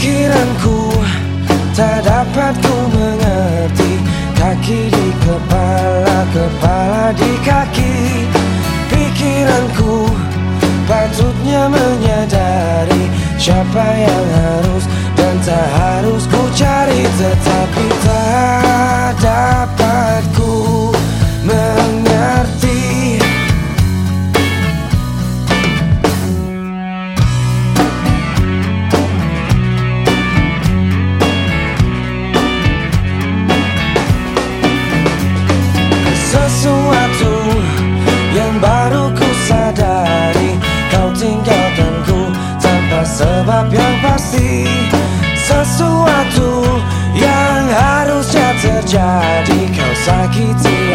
Pikiranku tak dapat ku mengerti. Kaki di kepala, kepala di kaki. Pikiranku patutnya menyadari Siapa yang harus dan tak harus ku cari tetap. Pasti Sesuatu yang harusnya terjadi. Kau sakiti